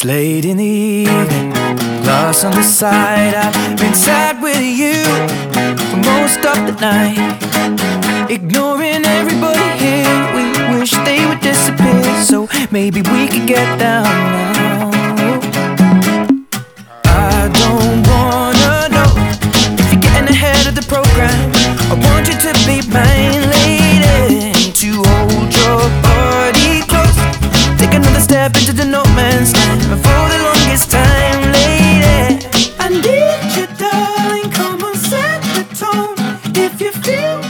It's late in the evening, lost on the side. I've been sad with you for most of the night. Ignoring everybody here, we wish they would disappear. So maybe we could get down now. I don't wanna know if you're getting ahead of the program. I want you to be mine, If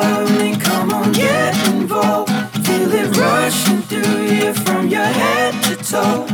love me, come on, get involved. Feel it rushing through you from your head to toe.